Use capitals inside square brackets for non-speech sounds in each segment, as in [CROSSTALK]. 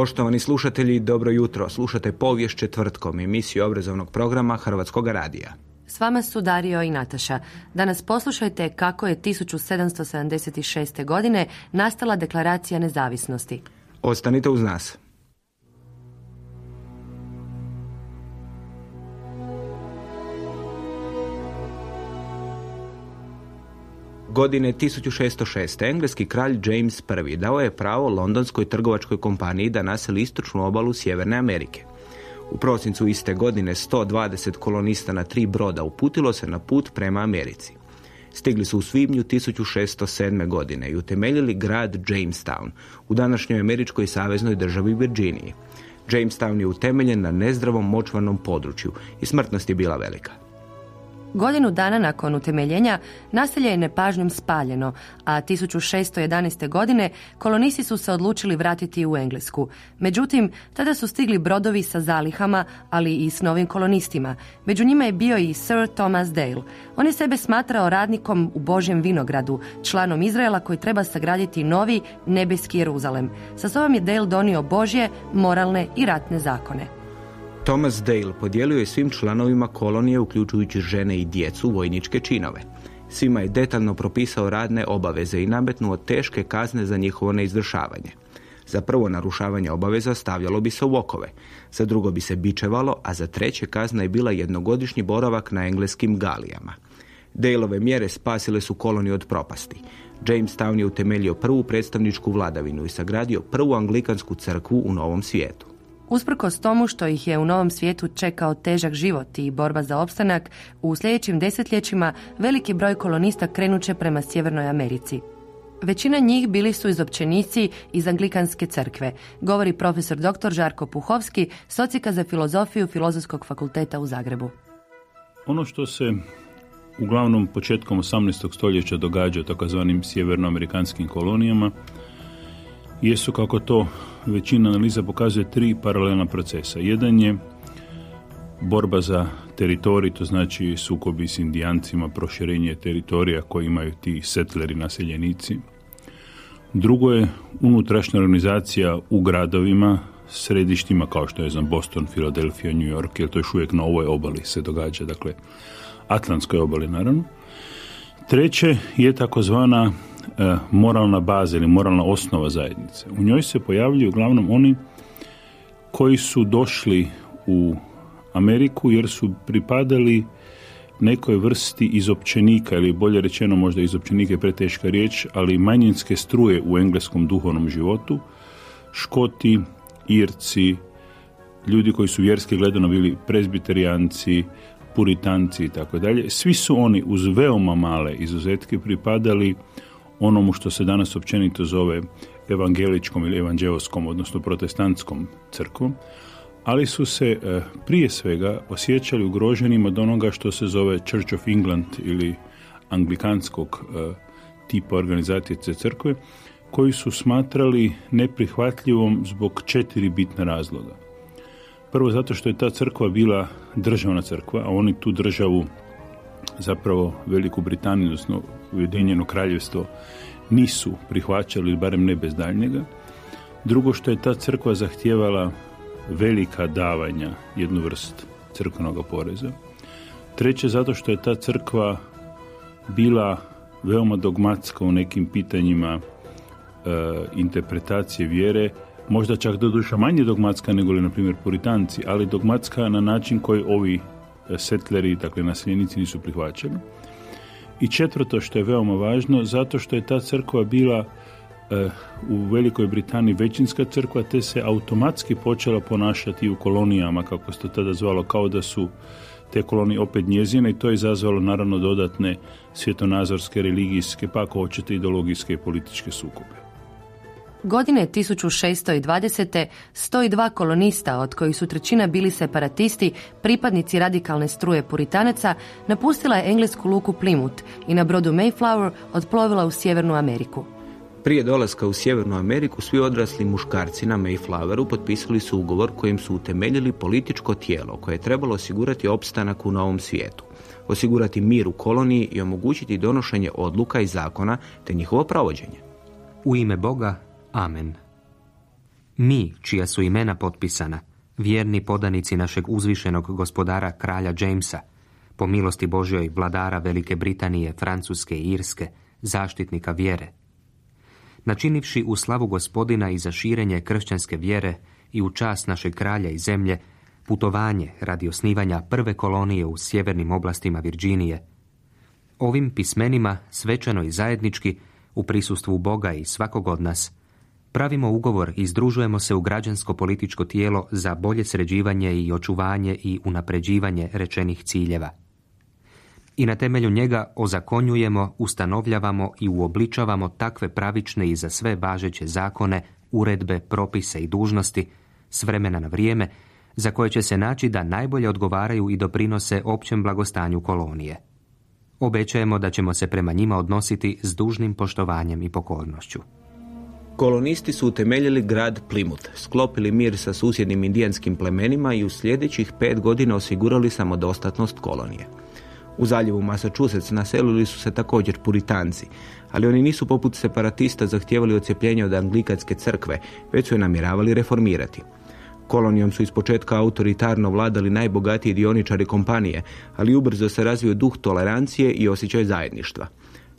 Poštovani slušatelji, dobro jutro. Slušate povijest četvrtkom, emisiju obrazovnog programa Hrvatskog radija. S vama su Dario i Nataša. Danas poslušajte kako je 1776. godine nastala deklaracija nezavisnosti. Ostanite uz nas. Godine 1606. engleski kralj James I dao je pravo londonskoj trgovačkoj kompaniji da naseli istočnu obalu Sjeverne Amerike. U prosincu iste godine 120 kolonista na tri broda uputilo se na put prema Americi. Stigli su u svibnju 1607. godine i utemeljili grad Jamestown u današnjoj američkoj saveznoj državi Virginiji. Jamestown je utemeljen na nezdravom močvarnom području i smrtnost je bila velika. Godinu dana nakon utemeljenja naselje je nepažnjom spaljeno, a 1611. godine kolonisti su se odlučili vratiti u Englesku. Međutim, tada su stigli brodovi sa zalihama, ali i s novim kolonistima. Među njima je bio i Sir Thomas Dale. On je sebe smatrao radnikom u Božjem vinogradu, članom Izraela koji treba sagraditi novi nebeski Jeruzalem. Sa sobom je Dale donio Božje, moralne i ratne zakone. Thomas Dale podijelio je svim članovima kolonije, uključujući žene i djecu, vojničke činove. Svima je detaljno propisao radne obaveze i nametnuo teške kazne za njihovo neizvršavanje. Za prvo narušavanje obaveza stavljalo bi se u okove, za drugo bi se bičevalo, a za treće kazna je bila jednogodišnji boravak na engleskim galijama. Daleove mjere spasile su koloniju od propasti. Jamestown je utemeljio prvu predstavničku vladavinu i sagradio prvu anglikansku crkvu u Novom svijetu. Usprkos tomu što ih je u novom svijetu čekao težak život i borba za opstanak, u sljedećim desetljećima veliki broj kolonista krenuće prema Sjevernoj Americi. Većina njih bili su izopćenici iz Anglikanske crkve, govori profesor dr. Žarko Puhovski, socika za filozofiju Filozofskog fakulteta u Zagrebu. Ono što se uglavnom početkom 18. stoljeća događa takozvanim sjevernoamerikanskim kolonijama jesu kako to većina analiza pokazuje tri paralelna procesa. Jedan je borba za teritorij, to znači sukobi s indijancima, proširenje teritorija koje imaju ti setleri, naseljenici. Drugo je unutrašnja organizacija u gradovima, središtima kao što je znam Boston, Philadelphia, New York, jer to još uvijek na ovoj obali se događa, dakle Atlantskoj obali naravno. Treće je takozvana moralna baza ili moralna osnova zajednice. U njoj se pojavljuju uglavnom oni koji su došli u Ameriku jer su pripadali nekoj vrsti izopćenika ili bolje rečeno možda izopćenike je preteška riječ, ali manjinske struje u engleskom duhovnom životu, škoti, irci, ljudi koji su vjerski gledano bili prezbiterijanci, puritanci i tako dalje. Svi su oni uz veoma male izuzetke pripadali onomu što se danas općenito zove evangeličkom ili evanđeoskom, odnosno protestantskom crkvom, ali su se e, prije svega osjećali ugroženim od onoga što se zove Church of England ili anglikanskog e, tipa organizacije crkve, koji su smatrali neprihvatljivom zbog četiri bitna razloga. Prvo zato što je ta crkva bila državna crkva, a oni tu državu zapravo Veliku Britaniju, odnosno Ujedinjeno kraljevstvo, nisu prihvaćali, barem ne bez daljnjega. Drugo što je ta crkva zahtijevala velika davanja, jednu vrst crkvenog poreza. Treće zato što je ta crkva bila veoma dogmatska u nekim pitanjima e, interpretacije vjere, možda čak do duša manje dogmatska nego li, na primjer, puritanci, ali dogmatska na način koji ovi e, setleri, dakle naseljenici, nisu prihvaćali. I četvrto, što je veoma važno, zato što je ta crkva bila e, u Velikoj Britaniji većinska crkva, te se automatski počela ponašati u kolonijama, kako se to tada zvalo, kao da su te kolonije opet njezine i to je izazvalo naravno dodatne svjetonazorske, religijske, pa ako hoćete ideologijske i političke sukobe. Godine 1620. 102 kolonista, od kojih su trećina bili separatisti, pripadnici radikalne struje puritanaca, napustila je englesku luku Plymouth i na brodu Mayflower odplovila u Sjevernu Ameriku. Prije dolaska u Sjevernu Ameriku svi odrasli muškarci na Mayfloweru potpisali su ugovor kojim su utemeljili političko tijelo koje je trebalo osigurati opstanak u novom svijetu, osigurati mir u koloniji i omogućiti donošenje odluka i zakona te njihovo provođenje. U ime Boga, amen. Mi, čija su imena potpisana, vjerni podanici našeg uzvišenog gospodara kralja Jamesa, po milosti Božjoj vladara Velike Britanije, Francuske i Irske, zaštitnika vjere, načinivši u slavu gospodina i za širenje kršćanske vjere i u čast našeg kralja i zemlje, putovanje radi osnivanja prve kolonije u sjevernim oblastima Virginije. Ovim pismenima, svečano i zajednički, u prisustvu Boga i svakog od nas, pravimo ugovor i združujemo se u građansko-političko tijelo za bolje sređivanje i očuvanje i unapređivanje rečenih ciljeva i na temelju njega ozakonjujemo, ustanovljavamo i uobličavamo takve pravične i za sve važeće zakone, uredbe, propise i dužnosti s vremena na vrijeme za koje će se naći da najbolje odgovaraju i doprinose općem blagostanju kolonije. Obećajemo da ćemo se prema njima odnositi s dužnim poštovanjem i pokornošću. Kolonisti su utemeljili grad Plymouth, sklopili mir sa susjednim indijanskim plemenima i u sljedećih pet godina osigurali samodostatnost kolonije. U zaljevu Massachusetts naselili su se također puritanci, ali oni nisu poput separatista zahtijevali ocijepljenje od anglikatske crkve, već su je namjeravali reformirati. Kolonijom su ispočetka autoritarno vladali najbogatiji dioničari kompanije, ali ubrzo se razvio duh tolerancije i osjećaj zajedništva.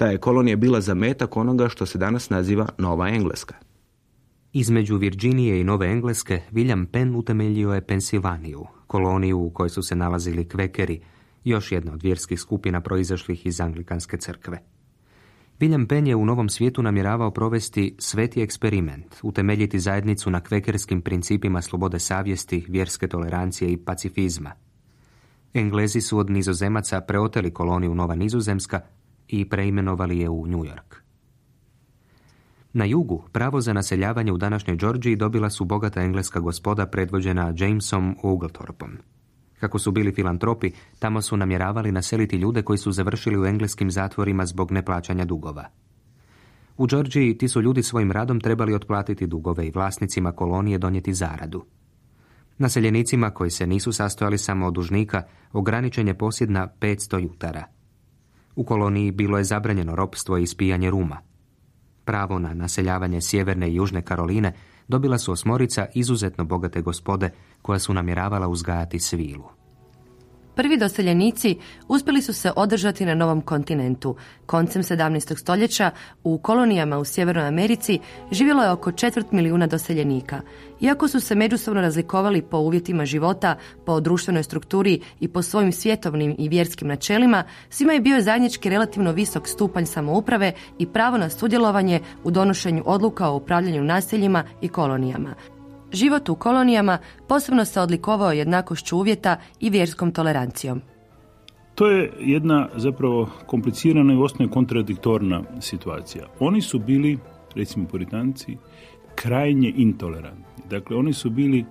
Ta je kolonija bila zametak onoga što se danas naziva Nova Engleska. Između Virginije i Nove Engleske William Penn utemeljio je Pensilvaniju, koloniju u kojoj su se nalazili kvekeri, još jedna od vjerskih skupina proizašlih iz Anglikanske crkve. William Penn je u Novom svijetu namjeravao provesti sveti eksperiment, utemeljiti zajednicu na kvekerskim principima slobode savjesti, vjerske tolerancije i pacifizma. Englezi su od nizozemaca preoteli koloniju Nova Nizozemska i preimenovali je u New York. Na jugu pravo za naseljavanje u današnjoj Georgiji dobila su bogata engleska gospoda predvođena Jamesom Oglethorpom. Kako su bili filantropi, tamo su namjeravali naseliti ljude koji su završili u engleskim zatvorima zbog neplaćanja dugova. U Georgiji ti su ljudi svojim radom trebali otplatiti dugove i vlasnicima kolonije donijeti zaradu. Naseljenicima koji se nisu sastojali samo od dužnika, ograničen je posjed na 500 jutara. U koloniji bilo je zabranjeno ropstvo i ispijanje ruma. Pravo na naseljavanje sjeverne i južne Karoline dobila su osmorica izuzetno bogate gospode koja su namjeravala uzgajati svilu. Prvi doseljenici uspjeli su se održati na novom kontinentu. Koncem 17. stoljeća u kolonijama u Sjevernoj Americi živjelo je oko četvrt milijuna doseljenika. Iako su se međusobno razlikovali po uvjetima života, po društvenoj strukturi i po svojim svjetovnim i vjerskim načelima, svima je bio zajednički relativno visok stupanj samouprave i pravo na sudjelovanje u donošenju odluka o upravljanju naseljima i kolonijama. Život u kolonijama posebno se odlikovao jednakošću uvjeta i vjerskom tolerancijom. To je jedna zapravo komplicirana i osnovno kontradiktorna situacija. Oni su bili, recimo puritanci, krajnje intolerantni. Dakle, oni su bili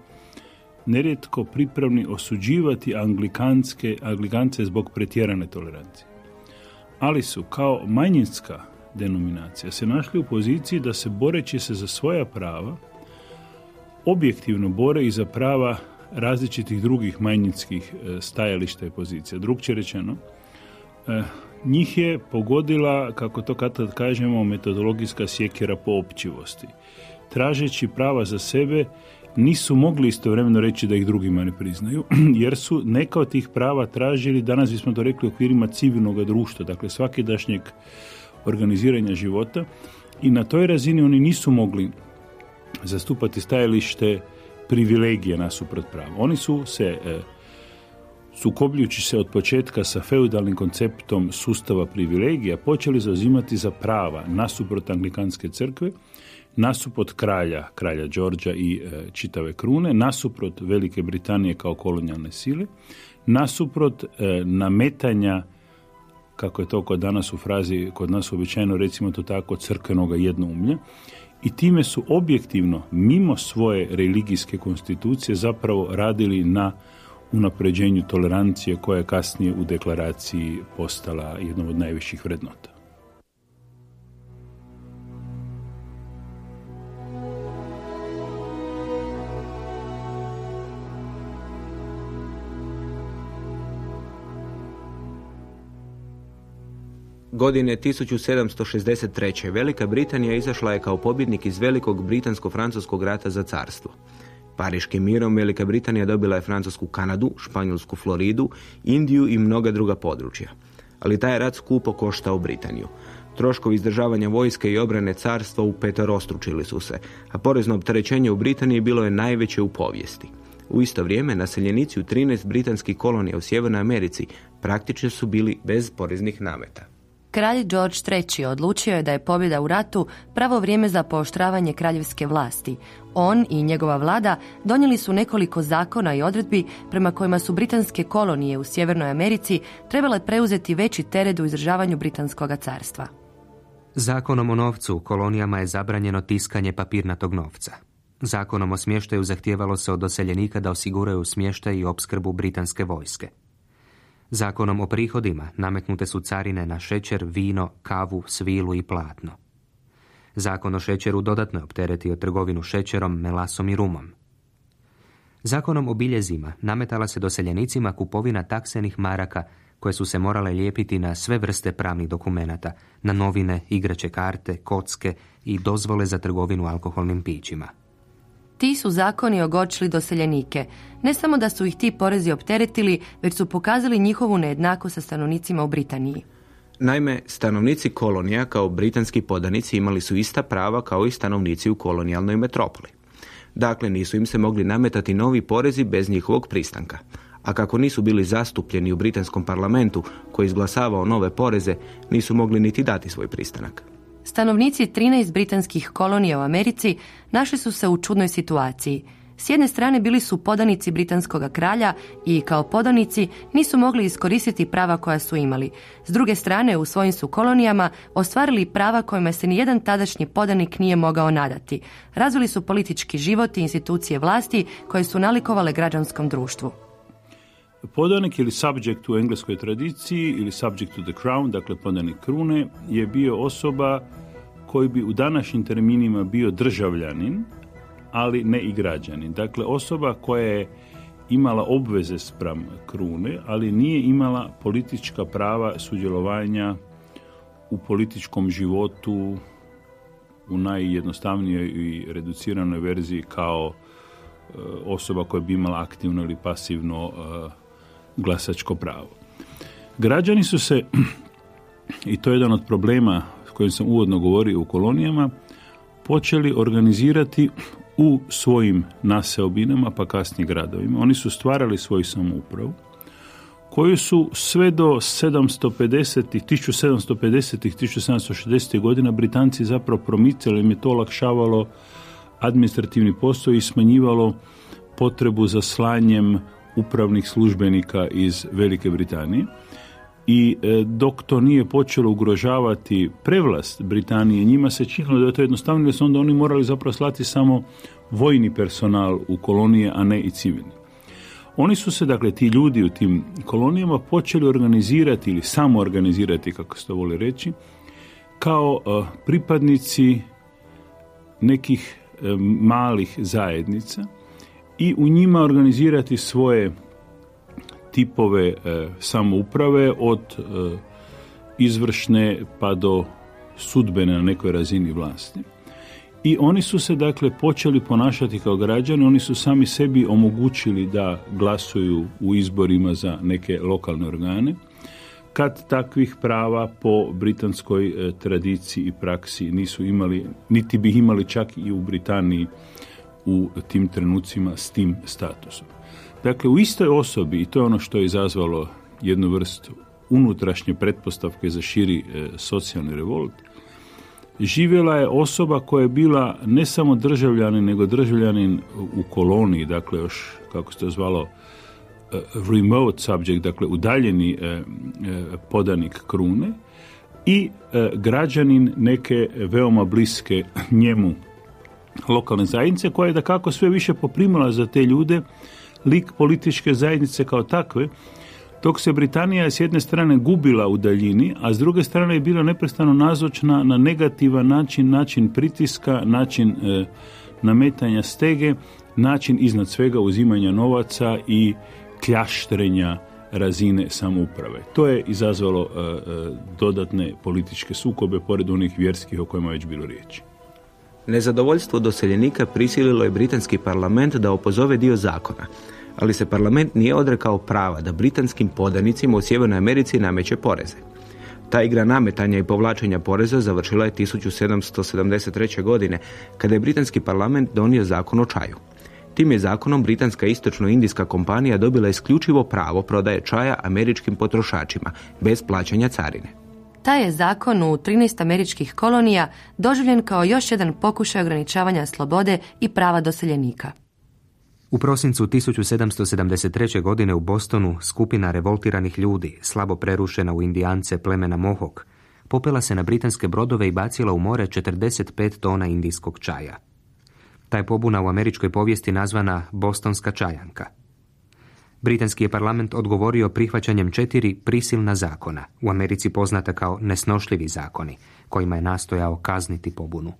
nerijetko pripravni osuđivati anglikanske, anglikance zbog pretjerane tolerancije. Ali su kao manjinska denominacija se našli u poziciji da se boreći se za svoja prava objektivno bore i za prava različitih drugih manjinskih e, stajališta i pozicija. Drugče rečeno, e, njih je pogodila, kako to kad kažemo, metodologijska sjekera po općivosti. Tražeći prava za sebe, nisu mogli istovremeno reći da ih drugima ne priznaju, [CLEARS THROAT] jer su neka od tih prava tražili, danas bismo to rekli u okvirima civilnog društva, dakle svakidašnjeg organiziranja života i na toj razini oni nisu mogli zastupati stajalište privilegije nasuprot prava. Oni su se e, sukobljujući se od početka sa feudalnim konceptom sustava privilegija, počeli zauzimati za prava nasuprot anglikanske crkve, nasuprot kralja, kralja Đorđa i e, čitave krune, nasuprot Velike Britanije kao kolonijalne sile, nasuprot e, nametanja kako je to kod danas u frazi, kod nas uobičajeno recimo to tako, crkvenoga jednoumlja, i time su objektivno, mimo svoje religijske konstitucije, zapravo radili na unapređenju tolerancije koja je kasnije u deklaraciji postala jednom od najviših vrednota. Godine 1763. Velika Britanija izašla je kao pobjednik iz velikog britansko-francuskog rata za carstvo. Pariškim mirom Velika Britanija dobila je Francusku Kanadu, Španjolsku Floridu, Indiju i mnoga druga područja. Ali taj rat skupo koštao Britaniju. Troškovi izdržavanja vojske i obrane carstva u petorostručili su se, a porezno opterećenje u Britaniji bilo je najveće u povijesti. U isto vrijeme naseljenici u 13 britanskih kolonija u Sjevernoj Americi praktično su bili bez poreznih nameta. Kralj George III. odlučio je da je pobjeda u ratu pravo vrijeme za pooštravanje kraljevske vlasti. On i njegova vlada donijeli su nekoliko zakona i odredbi prema kojima su britanske kolonije u Sjevernoj Americi trebale preuzeti veći teret u izdržavanju britanskog carstva. Zakonom o novcu u kolonijama je zabranjeno tiskanje papirnatog novca. Zakonom o smještaju zahtijevalo se od doseljenika da osiguraju smještaj i opskrbu britanske vojske. Zakonom o prihodima nametnute su carine na šećer, vino, kavu, svilu i platno. Zakon o šećeru dodatno je opteretio trgovinu šećerom, melasom i rumom. Zakonom o biljezima nametala se doseljenicima kupovina taksenih maraka koje su se morale lijepiti na sve vrste pravnih dokumenata, na novine, igrače karte, kocke i dozvole za trgovinu alkoholnim pićima. Ti su zakoni ogorčili doseljenike. Ne samo da su ih ti porezi opteretili, već su pokazali njihovu nejednakost sa stanovnicima u Britaniji. Naime, stanovnici kolonija kao britanski podanici imali su ista prava kao i stanovnici u kolonijalnoj metropoli. Dakle, nisu im se mogli nametati novi porezi bez njihovog pristanka. A kako nisu bili zastupljeni u britanskom parlamentu koji izglasavao nove poreze, nisu mogli niti dati svoj pristanak. Stanovnici 13 britanskih kolonija u Americi našli su se u čudnoj situaciji. S jedne strane bili su podanici britanskog kralja i kao podanici nisu mogli iskoristiti prava koja su imali. S druge strane u svojim su kolonijama ostvarili prava kojima se nijedan tadašnji podanik nije mogao nadati. Razvili su politički život i institucije vlasti koje su nalikovale građanskom društvu. Podanik ili subject u engleskoj tradiciji ili subject to the crown, dakle podanik krune, je bio osoba koji bi u današnjim terminima bio državljanin, ali ne i građanin. Dakle, osoba koja je imala obveze spram krune, ali nije imala politička prava sudjelovanja u političkom životu u najjednostavnijoj i reduciranoj verziji kao e, osoba koja bi imala aktivno ili pasivno e, glasačko pravo. Građani su se, [CLEARS THROAT] i to je jedan od problema s kojim sam uvodno govorio u kolonijama, počeli organizirati u svojim naseobinama, pa kasnije gradovima. Oni su stvarali svoju samoupravu, koju su sve do 750. 1750. 1760. godina Britanci zapravo promicali, im je to olakšavalo administrativni posao i smanjivalo potrebu za slanjem upravnih službenika iz Velike Britanije i e, dok to nije počelo ugrožavati prevlast Britanije, njima se činilo da je to jednostavno jer su onda oni morali zapravo slati samo vojni personal u kolonije, a ne i civilni. Oni su se, dakle, ti ljudi u tim kolonijama počeli organizirati ili samo organizirati, kako se to voli reći, kao e, pripadnici nekih e, malih zajednica i u njima organizirati svoje tipove e, samouprave od e, izvršne pa do sudbene na nekoj razini vlasti. I oni su se dakle počeli ponašati kao građani, oni su sami sebi omogućili da glasuju u izborima za neke lokalne organe. kad takvih prava po britanskoj e, tradiciji i praksi nisu imali, niti bi imali čak i u Britaniji u tim trenucima s tim statusom. Dakle, u istoj osobi, i to je ono što je izazvalo jednu vrstu unutrašnje pretpostavke za širi e, socijalni revolt, živjela je osoba koja je bila ne samo državljanin, nego državljanin u koloniji, dakle još, kako se to zvalo, e, remote subject, dakle udaljeni e, e, podanik krune i građanin neke veoma bliske njemu lokalne zajednice koja je da kako sve više poprimala za te ljude lik političke zajednice kao takve dok se Britanija s jedne strane gubila u daljini, a s druge strane je bila neprestano nazočna na negativan način, način pritiska, način e, nametanja stege, način iznad svega uzimanja novaca i kljaštrenja razine samouprave. To je izazvalo e, e, dodatne političke sukobe pored onih vjerskih o kojima je već bilo riječi. Nezadovoljstvo doseljenika prisililo je britanski parlament da opozove dio zakona ali se parlament nije odrekao prava da britanskim podanicima u Sjevernoj Americi nameće poreze. Ta igra nametanja i povlačenja poreza završila je 1773. godine, kada je britanski parlament donio zakon o čaju. Tim je zakonom britanska istočno-indijska kompanija dobila isključivo pravo prodaje čaja američkim potrošačima, bez plaćanja carine. Taj je zakon u 13 američkih kolonija doživljen kao još jedan pokušaj ograničavanja slobode i prava doseljenika. U prosincu 1773. godine u Bostonu skupina revoltiranih ljudi, slabo prerušena u indijance plemena Mohok, popela se na britanske brodove i bacila u more 45 tona indijskog čaja. Taj pobuna u američkoj povijesti nazvana Bostonska čajanka. Britanski je parlament odgovorio prihvaćanjem četiri prisilna zakona, u Americi poznata kao nesnošljivi zakoni, kojima je nastojao kazniti pobunu.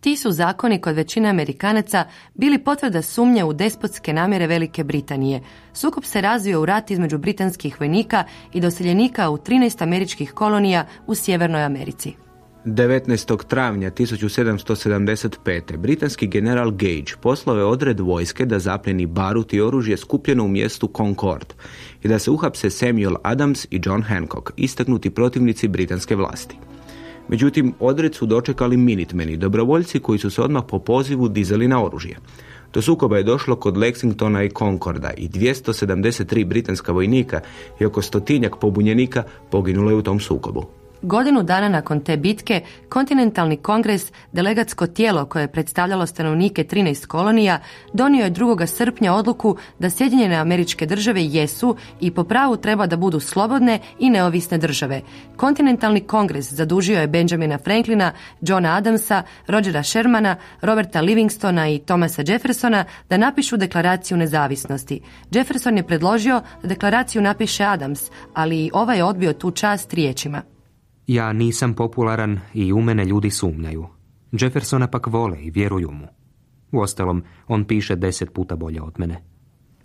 Ti su zakoni kod većine Amerikanaca bili potvrda sumnje u despotske namjere Velike Britanije. Sukob se razvio u rat između britanskih vojnika i doseljenika u 13 američkih kolonija u Sjevernoj Americi. 19. travnja 1775. britanski general Gage poslao je odred vojske da zapljeni barut i oružje skupljeno u mjestu Concord i da se uhapse Samuel Adams i John Hancock, istaknuti protivnici britanske vlasti. Međutim, odred su dočekali minitmeni, dobrovoljci koji su se odmah po pozivu dizali na oružje. Do sukoba je došlo kod Lexingtona i Concorda i 273 britanska vojnika i oko stotinjak pobunjenika poginulo je u tom sukobu. Godinu dana nakon te bitke, kontinentalni kongres, delegatsko tijelo koje je predstavljalo stanovnike 13 kolonija, donio je 2. srpnja odluku da Sjedinjene američke države jesu i po pravu treba da budu slobodne i neovisne države. Kontinentalni kongres zadužio je Benjamina Franklina, Johna Adamsa, Rogera Shermana, Roberta Livingstona i Thomasa Jeffersona da napišu deklaraciju nezavisnosti. Jefferson je predložio da deklaraciju napiše Adams, ali ovaj je odbio tu čast riječima. Ja nisam popularan i u mene ljudi sumnjaju. Jeffersona pak vole i vjeruju mu. Uostalom, on piše deset puta bolje od mene.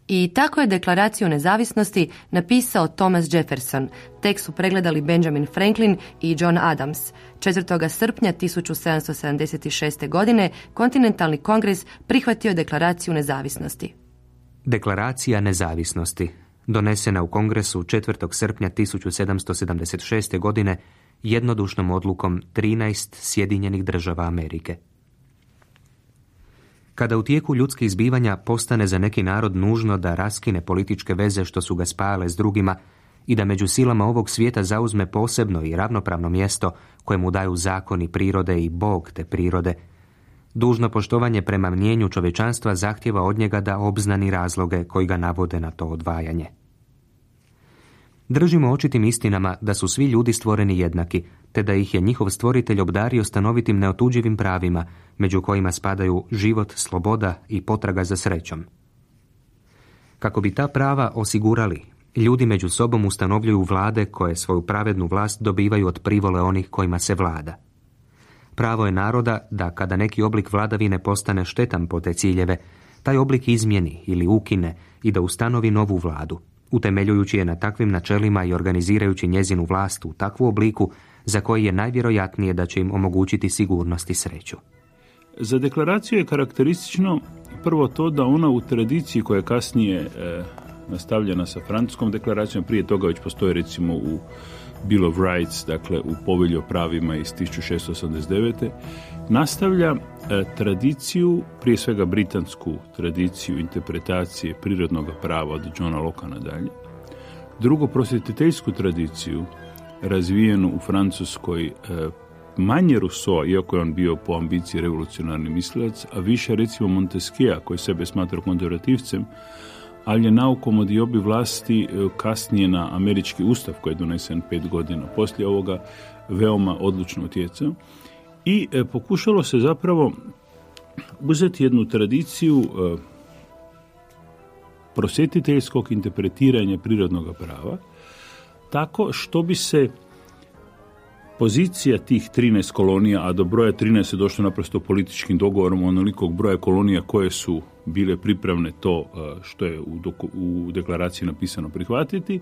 I tako je deklaraciju nezavisnosti napisao Thomas Jefferson. Tekst su pregledali Benjamin Franklin i John Adams. 4. srpnja 1776. godine Kontinentalni kongres prihvatio deklaraciju nezavisnosti. Deklaracija nezavisnosti, donesena u kongresu 4. srpnja 1776. godine, jednodušnom odlukom 13 Sjedinjenih država Amerike. Kada u tijeku ljudskih izbivanja postane za neki narod nužno da raskine političke veze što su ga spajale s drugima i da među silama ovog svijeta zauzme posebno i ravnopravno mjesto koje mu daju zakoni prirode i Bog te prirode, dužno poštovanje prema mnjenju čovečanstva zahtjeva od njega da obznani razloge koji ga navode na to odvajanje. Držimo očitim istinama da su svi ljudi stvoreni jednaki, te da ih je njihov stvoritelj obdario stanovitim neotuđivim pravima, među kojima spadaju život, sloboda i potraga za srećom. Kako bi ta prava osigurali, ljudi među sobom ustanovljuju vlade koje svoju pravednu vlast dobivaju od privole onih kojima se vlada. Pravo je naroda da kada neki oblik vladavine postane štetan po te ciljeve, taj oblik izmjeni ili ukine i da ustanovi novu vladu utemeljujući je na takvim načelima i organizirajući njezinu vlast u takvu obliku za koji je najvjerojatnije da će im omogućiti sigurnost i sreću. Za deklaraciju je karakteristično prvo to da ona u tradiciji koja je kasnije e, nastavljena sa francuskom deklaracijom, prije toga već postoje recimo u Bill of Rights, dakle u povelju o pravima iz 1689. nastavlja e, tradiciju, prije svega britansku tradiciju interpretacije prirodnog prava od Johna Locke nadalje. Drugo, prosvjetiteljsku tradiciju razvijenu u Francuskoj e, manje Rousseau, iako je on bio po ambiciji revolucionarni mislilac, a više recimo Montesquieu, koji sebe smatra konzervativcem, ali je naukom od diobi vlasti e, kasnije na američki ustav koji je donesen pet godina poslije ovoga veoma odlučno utjecao. I e, pokušalo se zapravo uzeti jednu tradiciju e, prosjetiteljskog interpretiranja prirodnog prava tako što bi se Pozicija tih 13 kolonija, a do broja 13 je došlo naprosto političkim dogovorom onolikog broja kolonija koje su bile pripravne to e, što je u, u deklaraciji napisano prihvatiti,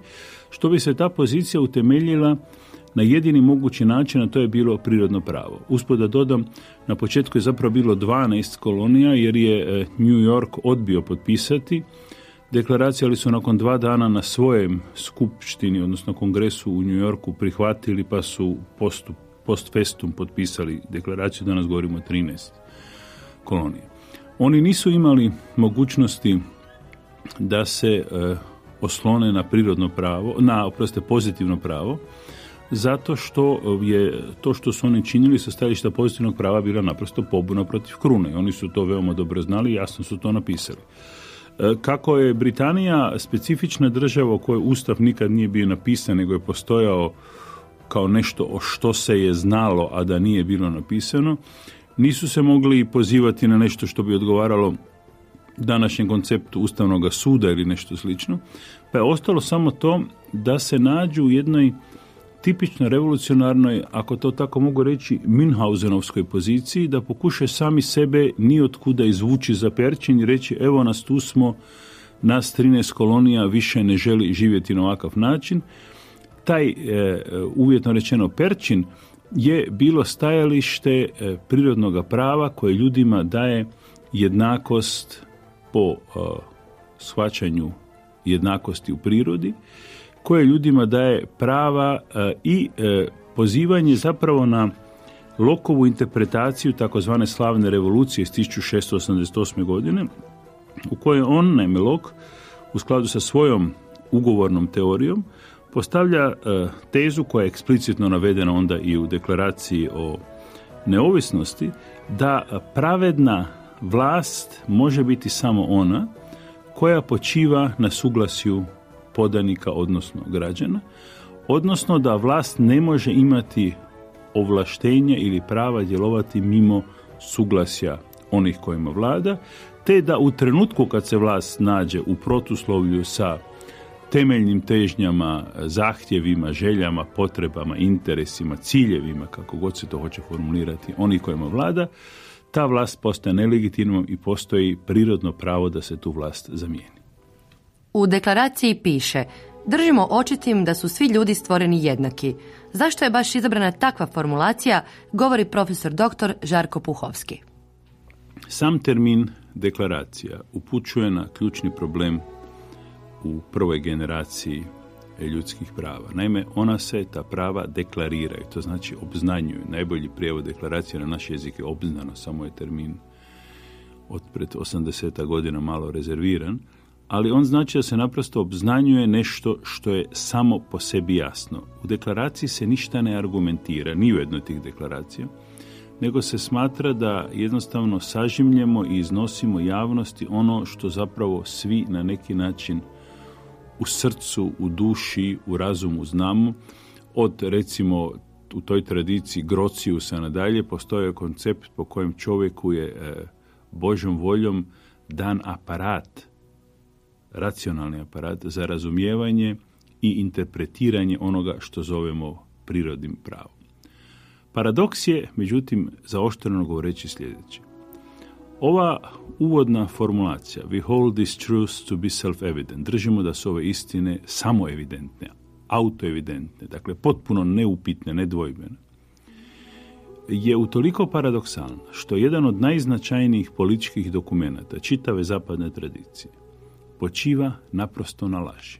što bi se ta pozicija utemeljila na jedini mogući način, a to je bilo prirodno pravo. Uspod da dodam, na početku je zapravo bilo 12 kolonija jer je e, New York odbio potpisati deklaracije, ali su nakon dva dana na svojem skupštini, odnosno kongresu u New Yorku prihvatili pa su postup, post festum potpisali deklaraciju, danas govorimo o 13 kolonije. Oni nisu imali mogućnosti da se e, oslone na prirodno pravo, na oproste pozitivno pravo, zato što je to što su oni činili sa stajališta pozitivnog prava bila naprosto pobuna protiv krune. Oni su to veoma dobro znali i jasno su to napisali. E, kako je Britanija specifična država u kojoj Ustav nikad nije bio napisan, nego je postojao kao nešto o što se je znalo, a da nije bilo napisano, nisu se mogli pozivati na nešto što bi odgovaralo današnjem konceptu Ustavnog suda ili nešto slično, pa je ostalo samo to da se nađu u jednoj tipično revolucionarnoj, ako to tako mogu reći, Minhausenovskoj poziciji, da pokušaju sami sebe ni od kuda izvući za perčin i reći evo nas tu smo, nas 13 kolonija više ne želi živjeti na ovakav način. Taj, e, uvjetno rečeno, perčin je bilo stajalište e, prirodnog prava koje ljudima daje jednakost po e, shvaćanju jednakosti u prirodi koje ljudima daje prava e, i e, pozivanje zapravo na Lokovu interpretaciju takozvane slavne revolucije iz 1688. godine u kojoj on, naime Lok, u skladu sa svojom ugovornom teorijom postavlja e, tezu koja je eksplicitno navedena onda i u deklaraciji o neovisnosti da pravedna vlast može biti samo ona koja počiva na suglasju podanika, odnosno građana, odnosno da vlast ne može imati ovlaštenja ili prava djelovati mimo suglasja onih kojima vlada, te da u trenutku kad se vlast nađe u protuslovlju sa temeljnim težnjama, zahtjevima, željama, potrebama, interesima, ciljevima, kako god se to hoće formulirati, onih kojima vlada, ta vlast postaje nelegitimnom i postoji prirodno pravo da se tu vlast zamijeni. U deklaraciji piše Držimo očitim da su svi ljudi stvoreni jednaki. Zašto je baš izabrana takva formulacija, govori profesor dr. Žarko Puhovski. Sam termin deklaracija upućuje na ključni problem u prvoj generaciji ljudskih prava. Naime, ona se, ta prava, deklariraju, to znači obznanjuju. Najbolji prijevod deklaracije na naš jezik je obznano, samo je termin od pred 80 godina malo rezerviran, ali on znači da se naprosto obznanjuje nešto što je samo po sebi jasno. U deklaraciji se ništa ne argumentira, ni u jednoj tih deklaracija, nego se smatra da jednostavno sažimljemo i iznosimo javnosti ono što zapravo svi na neki način u srcu, u duši, u razumu znamo. Od recimo u toj tradiciji Grociusa nadalje postoje koncept po kojem čovjeku je e, Božom voljom dan aparat racionalni aparat za razumijevanje i interpretiranje onoga što zovemo prirodnim pravom. Paradoks je, međutim, zaoštreno govoreći sljedeće. Ova uvodna formulacija, we hold these truths to be self-evident, držimo da su ove istine samo evidentne, autoevidentne, dakle potpuno neupitne, nedvojbene, je utoliko paradoksalna što jedan od najznačajnijih političkih dokumenata čitave zapadne tradicije počiva naprosto na laži.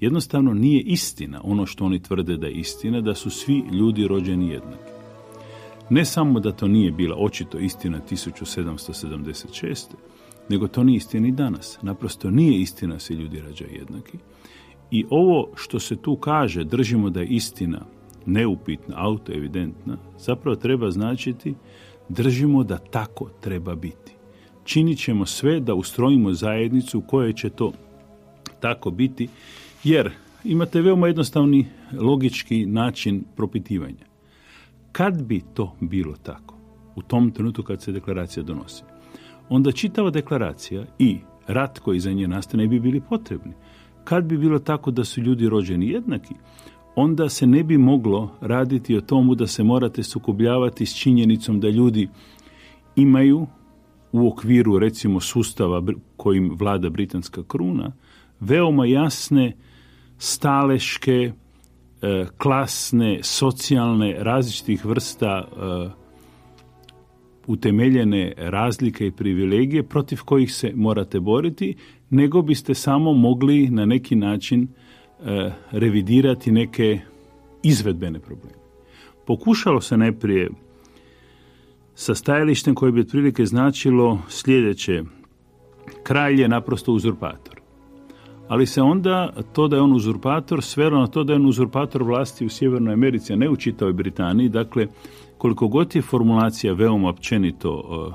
Jednostavno nije istina ono što oni tvrde da je istina, da su svi ljudi rođeni jednaki. Ne samo da to nije bila očito istina 1776. nego to nije istina i danas. Naprosto nije istina se ljudi rađaju jednaki. I ovo što se tu kaže, držimo da je istina neupitna, autoevidentna, zapravo treba značiti držimo da tako treba biti. Činit ćemo sve da ustrojimo zajednicu u kojoj će to tako biti, jer imate veoma jednostavni logički način propitivanja. Kad bi to bilo tako, u tom trenutku kad se deklaracija donosi, onda čitava deklaracija i rat koji za nje nastane bi bili potrebni. Kad bi bilo tako da su ljudi rođeni jednaki, onda se ne bi moglo raditi o tomu da se morate sukobljavati s činjenicom da ljudi imaju u okviru recimo sustava kojim vlada britanska kruna veoma jasne staleške e, klasne, socijalne, različitih vrsta e, utemeljene razlike i privilegije protiv kojih se morate boriti, nego biste samo mogli na neki način e, revidirati neke izvedbene probleme. Pokušalo se najprije sa stajalištem koje bi otprilike značilo sljedeće. Kralj je naprosto uzurpator. Ali se onda to da je on uzurpator svelo na to da je on uzurpator vlasti u Sjevernoj Americi, a ne u čitavoj Britaniji. Dakle, koliko god je formulacija veoma općenito uh,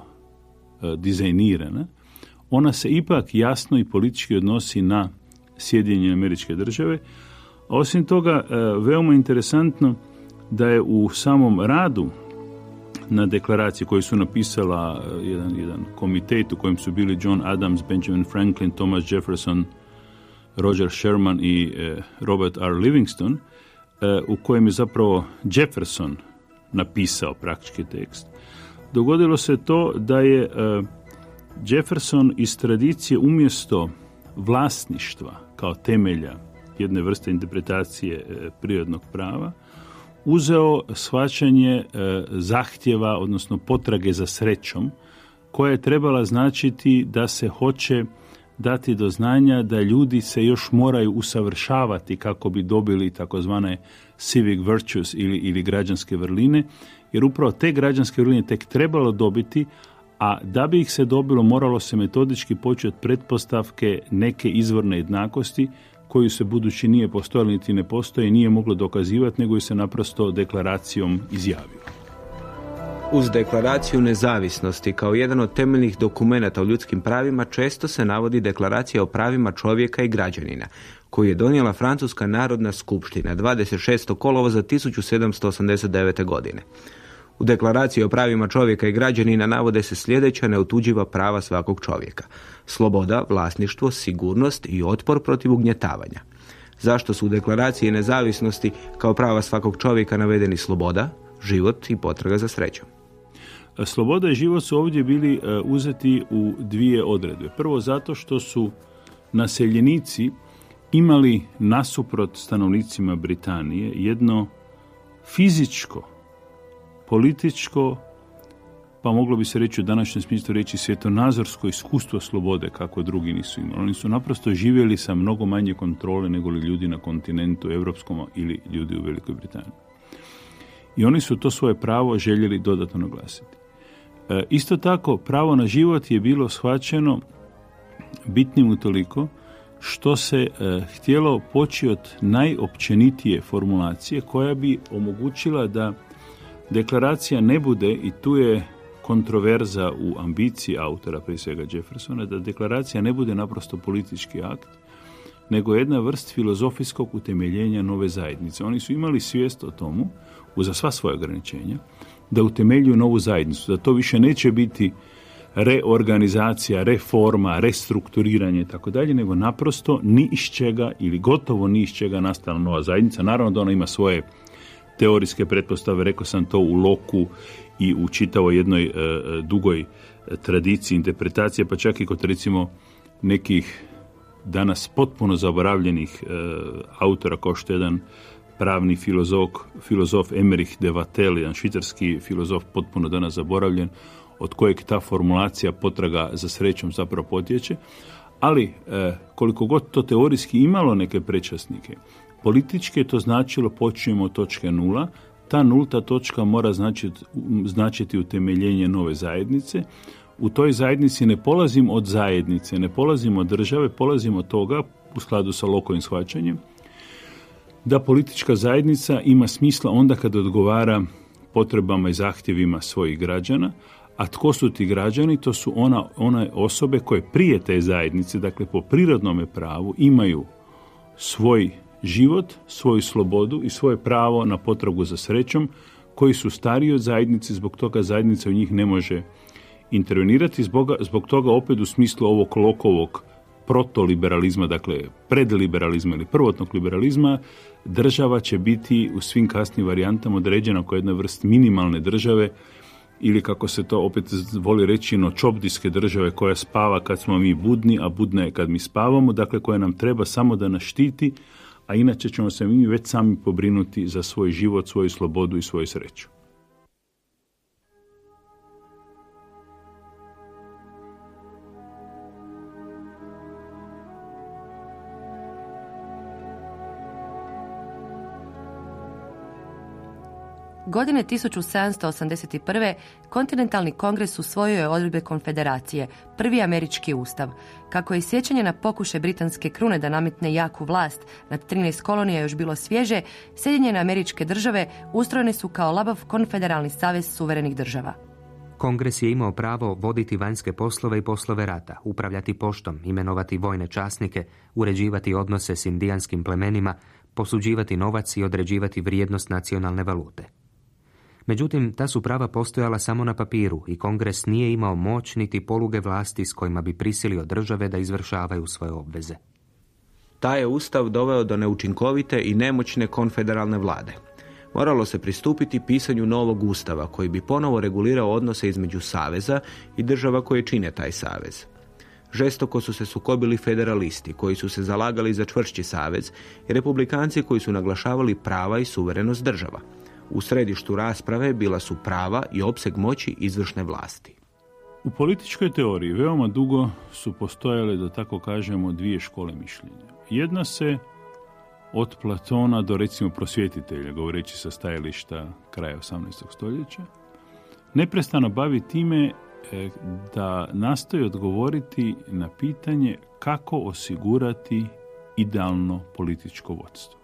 uh, dizajnirana, ona se ipak jasno i politički odnosi na Sjedinjene američke države. Osim toga, uh, veoma interesantno da je u samom radu na deklaraciji koju su napisala jedan, jedan komitet u kojem su bili John Adams, Benjamin Franklin, Thomas Jefferson, Roger Sherman i Robert R. Livingston, u kojem je zapravo Jefferson napisao praktički tekst. Dogodilo se to da je e, Jefferson iz tradicije umjesto vlasništva kao temelja jedne vrste interpretacije e, prirodnog prava uzeo shvaćanje e, zahtjeva, odnosno potrage za srećom, koja je trebala značiti da se hoće dati do znanja da ljudi se još moraju usavršavati kako bi dobili takozvane civic virtues ili, ili građanske vrline, jer upravo te građanske vrline tek trebalo dobiti, a da bi ih se dobilo moralo se metodički početi pretpostavke neke izvorne jednakosti koju se budući nije postojala niti ne postoji nije moglo dokazivati nego je se naprosto deklaracijom izjavilo. Uz deklaraciju nezavisnosti kao jedan od temeljnih dokumenata o ljudskim pravima često se navodi deklaracija o pravima čovjeka i građanina, koju je donijela Francuska narodna skupština 26. kolovoza 1789. godine. U deklaraciji o pravima čovjeka i građanina navode se sljedeća neotuđiva prava svakog čovjeka. Sloboda, vlasništvo, sigurnost i otpor protiv ugnjetavanja. Zašto su u deklaraciji nezavisnosti kao prava svakog čovjeka navedeni sloboda, život i potraga za srećom? Sloboda i život su ovdje bili e, uzeti u dvije odredbe. Prvo zato što su naseljenici imali nasuprot stanovnicima Britanije jedno fizičko, političko, pa moglo bi se reći u današnjem smislu reći svjetonazorsko iskustvo slobode kako drugi nisu imali. Oni su naprosto živjeli sa mnogo manje kontrole nego li ljudi na kontinentu europskom ili ljudi u Velikoj Britaniji. I oni su to svoje pravo željeli dodatno naglasiti. E, isto tako, pravo na život je bilo shvaćeno bitnim u toliko što se e, htjelo poći od najopćenitije formulacije koja bi omogućila da deklaracija ne bude, i tu je kontroverza u ambiciji autora, prije svega Jeffersona, da deklaracija ne bude naprosto politički akt, nego jedna vrst filozofijskog utemeljenja nove zajednice. Oni su imali svijest o tomu, uza sva svoja ograničenja, da utemeljuju novu zajednicu, da to više neće biti reorganizacija, reforma, restrukturiranje i tako dalje, nego naprosto ni iz čega ili gotovo ni iz čega nastala nova zajednica. Naravno da ona ima svoje teorijske pretpostave, rekao sam to u loku i u čitavoj jednoj e, dugoj tradiciji interpretacije, pa čak i kod recimo nekih danas potpuno zaboravljenih e, autora kao što je jedan pravni filozof, filozof Emerich de Vatel, jedan švicarski filozof potpuno danas zaboravljen, od kojeg ta formulacija potraga za srećom zapravo potječe, Ali, e, koliko god to teorijski imalo neke prečasnike, politički je to značilo počinjemo od točke nula, ta nulta točka mora značiti, značiti utemeljenje nove zajednice. U toj zajednici ne polazim od zajednice, ne polazim od države, polazim od toga, u skladu sa lokalnim shvaćanjem, da politička zajednica ima smisla onda kada odgovara potrebama i zahtjevima svojih građana, a tko su ti građani? To su ona, one osobe koje prije te zajednice, dakle po prirodnome pravu, imaju svoj život, svoju slobodu i svoje pravo na potragu za srećom, koji su stariji od zajednice, zbog toga zajednica u njih ne može intervenirati, zbog, zbog toga opet u smislu ovog lokovog protoliberalizma, dakle predliberalizma ili prvotnog liberalizma, država će biti u svim kasnim varijantama određena kao jedna vrst minimalne države ili kako se to opet voli reći no čobdijske države koja spava kad smo mi budni, a budna je kad mi spavamo, dakle koja nam treba samo da nas štiti, a inače ćemo se mi već sami pobrinuti za svoj život, svoju slobodu i svoju sreću. Godine 1781. kontinentalni kongres usvojio je odredbe konfederacije, prvi američki ustav. Kako je sjećanje na pokuše britanske krune da nametne jaku vlast nad 13 kolonija još bilo svježe, Sjedinjene američke države ustrojene su kao labav konfederalni savez suverenih država. Kongres je imao pravo voditi vanjske poslove i poslove rata, upravljati poštom, imenovati vojne časnike, uređivati odnose s indijanskim plemenima, posuđivati novac i određivati vrijednost nacionalne valute. Međutim, ta su prava postojala samo na papiru i kongres nije imao moć niti poluge vlasti s kojima bi prisilio države da izvršavaju svoje obveze. Taj je ustav doveo do neučinkovite i nemoćne konfederalne vlade. Moralo se pristupiti pisanju novog ustava koji bi ponovo regulirao odnose između saveza i država koje čine taj savez. Žestoko su se sukobili federalisti koji su se zalagali za čvršći savez i republikanci koji su naglašavali prava i suverenost država. U središtu rasprave bila su prava i opseg moći izvršne vlasti. U političkoj teoriji veoma dugo su postojale, da tako kažemo, dvije škole mišljenja. Jedna se od Platona do recimo prosvjetitelja, govoreći sa stajališta kraja 18. stoljeća, neprestano bavi time e, da nastoji odgovoriti na pitanje kako osigurati idealno političko vodstvo.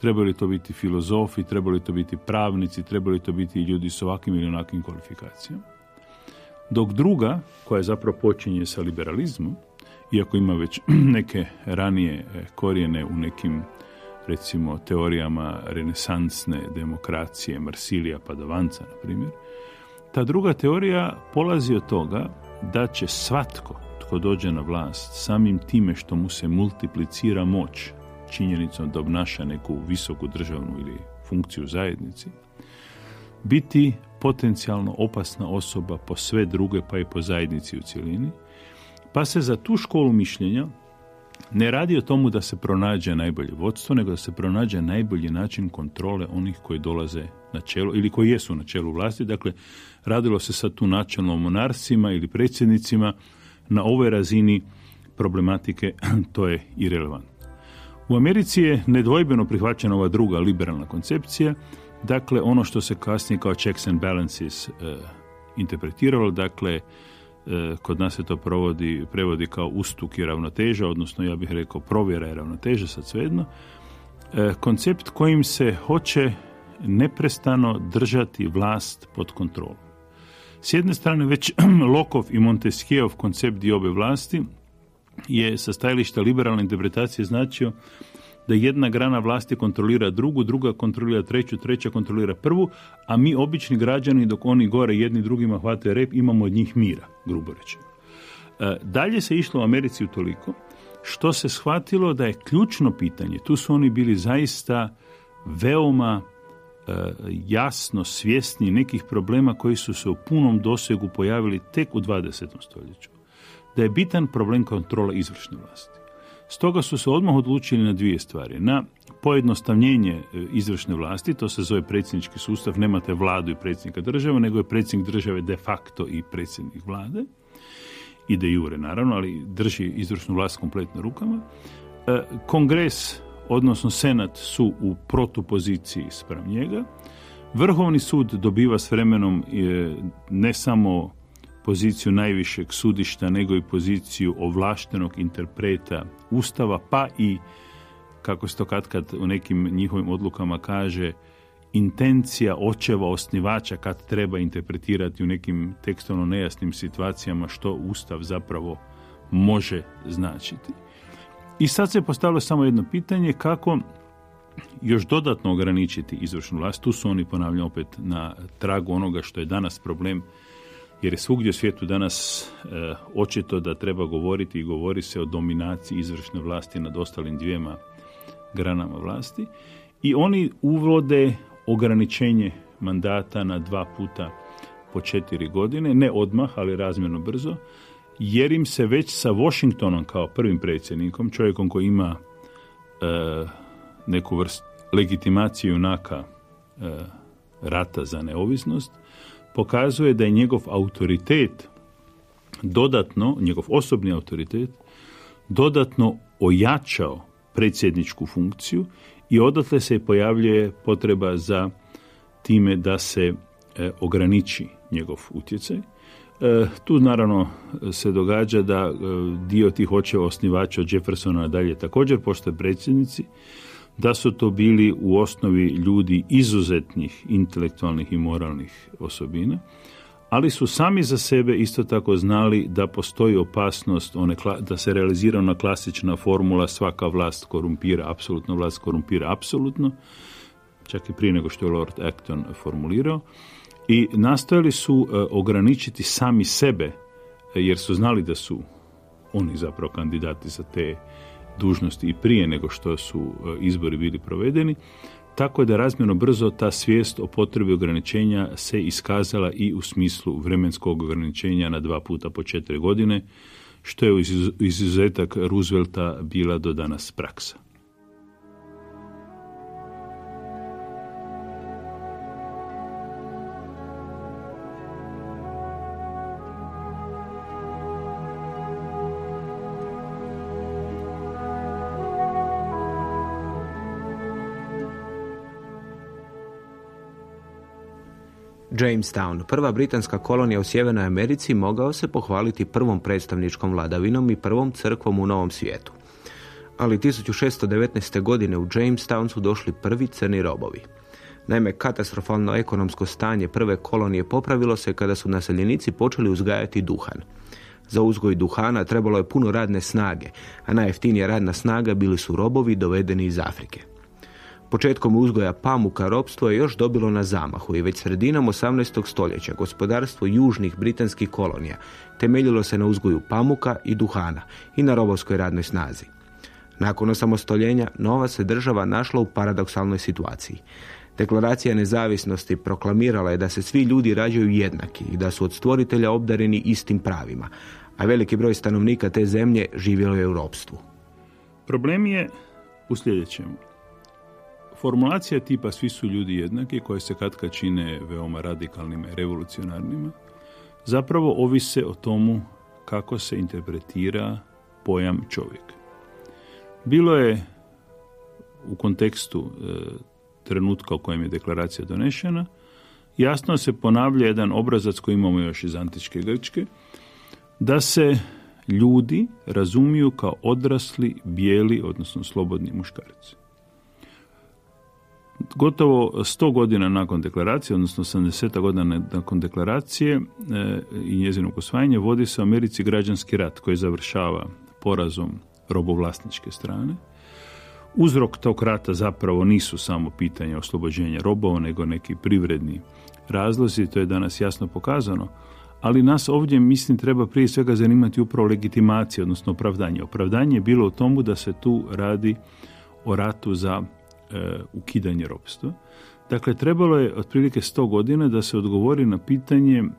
Trebali li to biti filozofi, trebali li to biti pravnici, trebali li to biti ljudi s ovakvim ili onakvim kvalifikacijama. Dok druga, koja zapravo počinje sa liberalizmom, iako ima već [CLEARS THROAT] neke ranije e, korijene u nekim recimo teorijama renesansne demokracije Marsilija Padovanca, na primjer, ta druga teorija polazi od toga da će svatko tko dođe na vlast samim time što mu se multiplicira moć, činjenicom da obnaša neku visoku državnu ili funkciju zajednici, biti potencijalno opasna osoba po sve druge pa i po zajednici u cjelini, pa se za tu školu mišljenja ne radi o tomu da se pronađe najbolje vodstvo, nego da se pronađe najbolji način kontrole onih koji dolaze na čelo ili koji jesu na čelu vlasti. Dakle, radilo se sad tu načelno o monarcima ili predsjednicima. Na ovoj razini problematike [CLEARS THROAT] to je irelevantno. U Americi je nedvojbeno prihvaćena ova druga liberalna koncepcija, dakle ono što se kasnije kao checks and balances e, interpretiralo, dakle e, kod nas se to provodi, prevodi kao ustuk i ravnoteža, odnosno ja bih rekao provjera i ravnoteža, sad svejedno, e, koncept kojim se hoće neprestano držati vlast pod kontrolom. S jedne strane već [CLEARS THROAT] Lokov i Montesquieuov koncept diobe vlasti je sa stajališta liberalne interpretacije značio da jedna grana vlasti kontrolira drugu, druga kontrolira treću, treća kontrolira prvu, a mi obični građani dok oni gore jedni drugima hvataju rep imamo od njih mira, grubo rečeno. E, dalje se išlo u Americi u toliko što se shvatilo da je ključno pitanje, tu su oni bili zaista veoma e, jasno svjesni nekih problema koji su se u punom dosegu pojavili tek u 20. stoljeću da je bitan problem kontrola izvršne vlasti. Stoga su se odmah odlučili na dvije stvari. Na pojednostavljenje e, izvršne vlasti, to se zove predsjednički sustav, nemate vladu i predsjednika države, nego je predsjednik države de facto i predsjednik vlade. i de jure naravno, ali drži izvršnu vlast kompletno rukama. E, kongres, odnosno senat, su u protupoziciji spram njega. Vrhovni sud dobiva s vremenom ne samo poziciju najvišeg sudišta, nego i poziciju ovlaštenog interpreta Ustava, pa i, kako se to kad kad u nekim njihovim odlukama kaže, intencija očeva osnivača kad treba interpretirati u nekim tekstovno nejasnim situacijama što Ustav zapravo može značiti. I sad se postavilo samo jedno pitanje kako još dodatno ograničiti izvršnu vlast. Tu su oni, ponavljam opet, na tragu onoga što je danas problem, jer je svugdje u svijetu danas e, očito da treba govoriti i govori se o dominaciji izvršne vlasti nad ostalim dvijema granama vlasti. I oni uvode ograničenje mandata na dva puta po četiri godine, ne odmah, ali razmjerno brzo, jer im se već sa Washingtonom kao prvim predsjednikom, čovjekom koji ima e, neku vrst legitimacije junaka e, rata za neovisnost, pokazuje da je njegov autoritet dodatno, njegov osobni autoritet, dodatno ojačao predsjedničku funkciju i odatle se pojavljuje potreba za time da se e, ograniči njegov utjecaj. E, tu naravno se događa da e, dio tih očeva osnivača od Jeffersona nadalje također postoje predsjednici, da su to bili u osnovi ljudi izuzetnih intelektualnih i moralnih osobina, ali su sami za sebe isto tako znali da postoji opasnost one, da se realizira ona klasična formula svaka vlast korumpira, apsolutno vlast korumpira apsolutno, čak i prije nego što je Lord Acton formulirao, i nastojali su e, ograničiti sami sebe, e, jer su znali da su oni zapravo kandidati za te dužnosti i prije nego što su e, izbori bili provedeni, tako da razmjerno brzo ta svijest o potrebi ograničenja se iskazala i u smislu vremenskog ograničenja na dva puta po četiri godine, što je izuzetak Roosevelta bila do danas praksa. Jamestown, prva britanska kolonija u Sjevernoj Americi, mogao se pohvaliti prvom predstavničkom vladavinom i prvom crkvom u Novom svijetu. Ali 1619. godine u Jamestown su došli prvi crni robovi. Naime, katastrofalno ekonomsko stanje prve kolonije popravilo se kada su naseljenici počeli uzgajati duhan. Za uzgoj duhana trebalo je puno radne snage, a najjeftinija radna snaga bili su robovi dovedeni iz Afrike. Početkom uzgoja pamuka ropstvo je još dobilo na zamahu i već sredinom 18. stoljeća gospodarstvo južnih britanskih kolonija temeljilo se na uzgoju pamuka i duhana i na robovskoj radnoj snazi. Nakon osamostoljenja nova se država našla u paradoksalnoj situaciji. Deklaracija nezavisnosti proklamirala je da se svi ljudi rađaju jednaki i da su od stvoritelja obdareni istim pravima, a veliki broj stanovnika te zemlje živjelo je u ropstvu. Problem je u sljedećem. Formulacija tipa svi su ljudi jednaki, koje se katka čine veoma radikalnim revolucionarnima, zapravo ovise o tomu kako se interpretira pojam čovjek. Bilo je u kontekstu e, trenutka u kojem je deklaracija donešena, jasno se ponavlja jedan obrazac koji imamo još iz antičke Grčke, da se ljudi razumiju kao odrasli, bijeli, odnosno slobodni muškarci. Gotovo sto godina nakon deklaracije, odnosno 70 godina nakon deklaracije e, i njezinog usvajanja vodi se u Americi građanski rat koji završava porazom robovlasničke strane. Uzrok tog rata zapravo nisu samo pitanje oslobođenja robova, nego neki privredni razlozi, to je danas jasno pokazano, ali nas ovdje, mislim, treba prije svega zanimati upravo legitimacija, odnosno opravdanje. Opravdanje je bilo u tomu da se tu radi o ratu za e, ukidanje ropstva. Dakle, trebalo je otprilike 100 godina da se odgovori na pitanje e,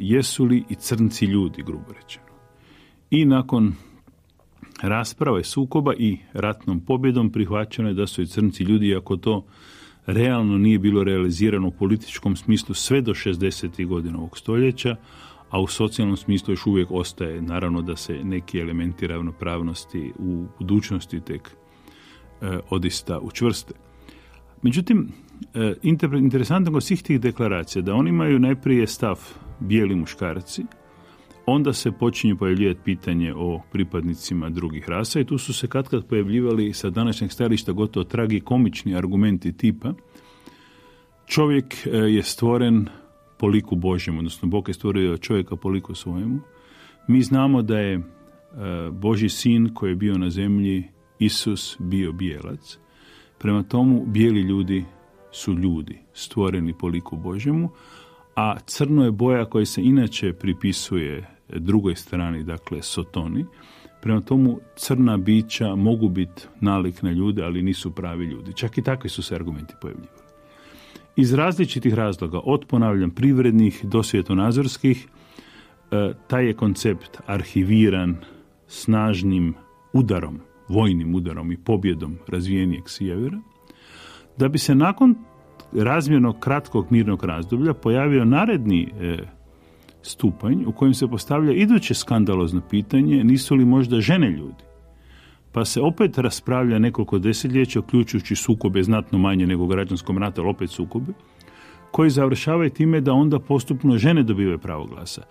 jesu li i crnci ljudi, grubo rečeno. I nakon rasprave sukoba i ratnom pobjedom prihvaćeno je da su i crnci ljudi, iako to realno nije bilo realizirano u političkom smislu sve do 60. godina ovog stoljeća, a u socijalnom smislu još uvijek ostaje naravno da se neki elementi ravnopravnosti u budućnosti tek odista učvrste. Međutim, e, interesantno kod svih tih deklaracija da oni imaju najprije stav bijeli muškarci, onda se počinje pojavljivati pitanje o pripadnicima drugih rasa i tu su se katkad pojavljivali sa današnjeg stajališta gotovo tragikomični argumenti tipa čovjek e, je stvoren po liku Božjem, odnosno Bog je stvorio čovjeka po liku svojemu. Mi znamo da je e, Boži sin koji je bio na zemlji, Isus, bio bijelac. Prema tomu, bijeli ljudi su ljudi, stvoreni po liku Božjemu, a crno je boja koja se inače pripisuje drugoj strani, dakle Sotoni. Prema tomu crna bića mogu biti nalik na ljude, ali nisu pravi ljudi. Čak i takvi su se argumenti pojavljivali. Iz različitih razloga, od ponavljam privrednih do svjetonazorskih, e, taj je koncept arhiviran snažnim udarom, vojnim udarom i pobjedom razvijenijeg sjevera, da bi se nakon razmjernog kratkog mirnog razdoblja pojavio naredni e, stupanj u kojem se postavlja iduće skandalozno pitanje nisu li možda žene ljudi. Pa se opet raspravlja nekoliko desetljeća, uključujući sukobe znatno manje nego građanskom ratu, ali opet sukobe, koji završavaju time da onda postupno žene dobivaju pravo glasa.